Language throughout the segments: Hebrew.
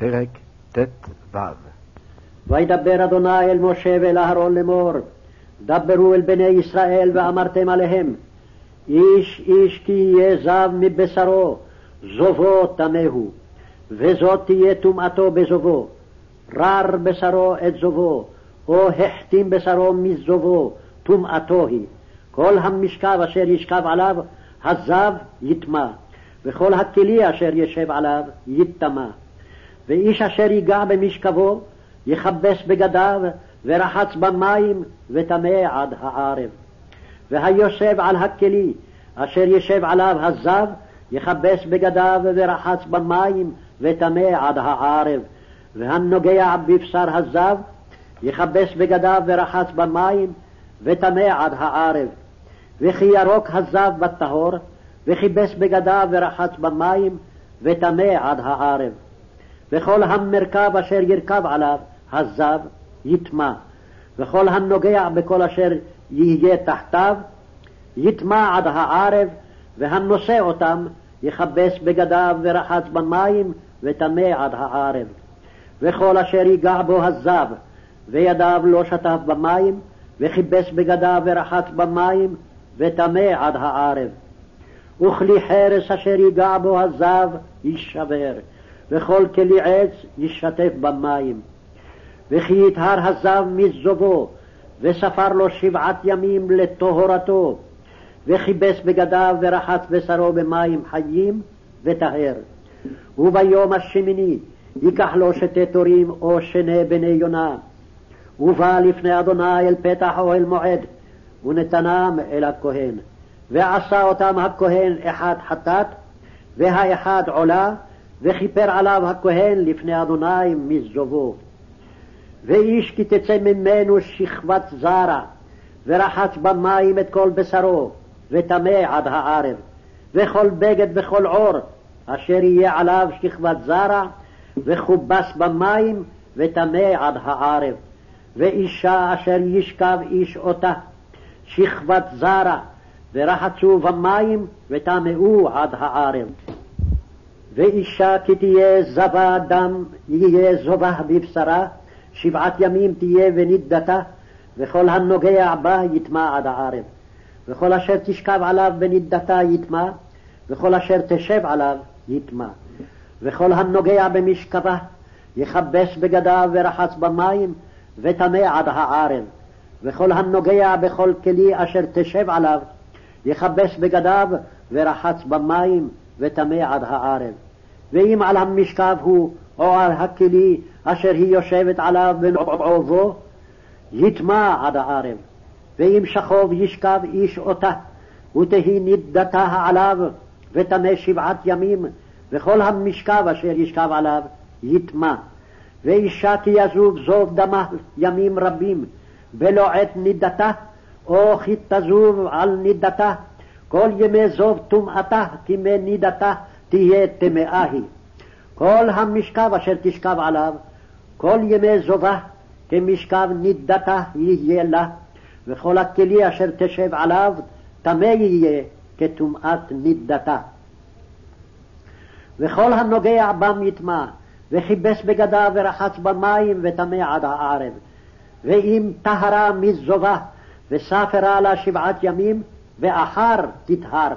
פרק ט"ו וידבר אדוני אל משה ואל אהרון לאמור, דברו אל בני ישראל ואמרתם עליהם, איש איש כי יהיה זב מבשרו, זובו טמאו, וזאת תהיה טומאתו בזובו, רר בשרו את זובו, או החתים בשרו מזובו, טומאתו היא. כל המשכב אשר ישכב עליו, הזב יטמא, וכל הכלי אשר ישב עליו יטמא. ואיש אשר ייגע במשכבו, יכבס בגדיו, ורחץ במים, וטמא עד הערב. והיושב על הכלי, אשר ישב עליו הזב, יכבס בגדיו, ורחץ במים, וטמא עד הערב. והנוגע בבשר הזב, יכבס בגדיו, ורחץ במים, וטמא עד הערב. וכי ירוק הזב בטהור, וכיבס בגדיו, ורחץ במים, וטמא עד הערב. וכל המרכב אשר ירכב עליו, הזב, יטמע, וכל הנוגע בכל אשר יהיה תחתיו, יטמע עד הערב, והנושא אותם יכבס בגדיו ורחץ במים, וטמא עד הערב. וכל אשר ייגע בו הזב, וידיו לא שטף במים, וכיבס בגדיו ורחץ במים, וטמא עד הערב. וכלי חרס אשר ייגע בו הזב, יישבר, וכל כלי עץ ישתף במים. וכי יטהר הזב מזובו, וספר לו שבעת ימים לטהרתו, וכיבס בגדיו ורחץ בשרו במים חיים, וטהר. וביום השמיני ייקח לו שתי תורים או שני בני יונה, ובא לפני אדוני אל פתח אוהל מועד, ונתנם אל הכהן. ועשה אותם הכהן אחד חטאת, והאחד עולה, וכיפר עליו הכהן לפני אדוני מזובו. ואיש כי תצא ממנו שכבת זרע, ורחץ במים את כל בשרו, וטמא עד הערב. וכל בגד וכל עור, אשר יהיה עליו שכבת זרע, וכובס במים, וטמא עד הערב. ואישה אשר ישכב איש אותה, שכבת זרע, ורחצו במים, וטמאו עד הערב. ואישה כי תהיה זבה דם, יהיה זובה בבשרה, שבעת ימים תהיה ונידתה, וכל הנוגע בה יטמע עד הערב. וכל אשר תשכב עליו בנידתה יטמע, וכל אשר תשב עליו יטמע. וכל הנוגע במשכבה יכבס בגדיו ורחץ במים, וטמא עד הערב. וכל הנוגע בכל כלי אשר תשב עליו, יכבס בגדיו ורחץ במים, וטמא עד הערב. ואם על המשכב הוא, או על הכלי אשר היא יושבת עליו בנעובו, יטמע עד הערב. ואם שכוב ישכב איש אותה, ותהי נידתה עליו, וטמא שבעת ימים, וכל המשכב אשר ישכב עליו יטמע. ואישה כי יזוב זוב דמה ימים רבים, בלא עת נידתה, או כי תזוב על נידתה, כל ימי זוב טומאתה, כי מנידתה תהיה טמאה היא. כל המשכב אשר תשכב עליו, כל ימי זובה, כמשכב נידתה יהיה לה, וכל הכלי אשר תשב עליו, טמא יהיה כטומאת נידתה. וכל הנוגע בם יטמע, וכיבס בגדיו ורחץ במים, וטמא עד הערב. ואם טהרה מזובה, וספרה לה שבעת ימים, ואחר תטהר.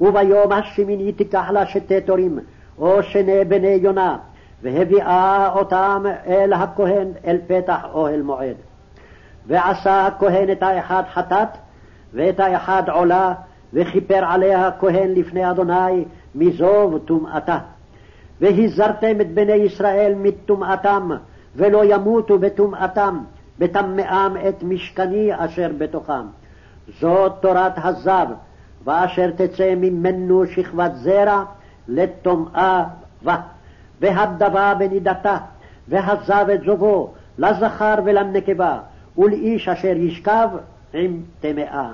וביום השמיני תיקח לה שתי תורים, או שני בני יונה, והביאה אותם אל הכהן, אל פתח אוהל מועד. ועשה הכהן את האחד חטאת, ואת האחד עולה, וכיפר עליה הכהן לפני אדוני מזוב טומאתה. והזרתם את בני ישראל מטומאתם, ולא ימותו בטומאתם, בטמאם את משכני אשר בתוכם. זאת תורת הזב, ואשר תצא ממנו שכבת זרע לטומאה בה, והדבה בנידתה, והזב את זובו, לזכר ולנקבה, ולאיש אשר ישכב עם טמאה.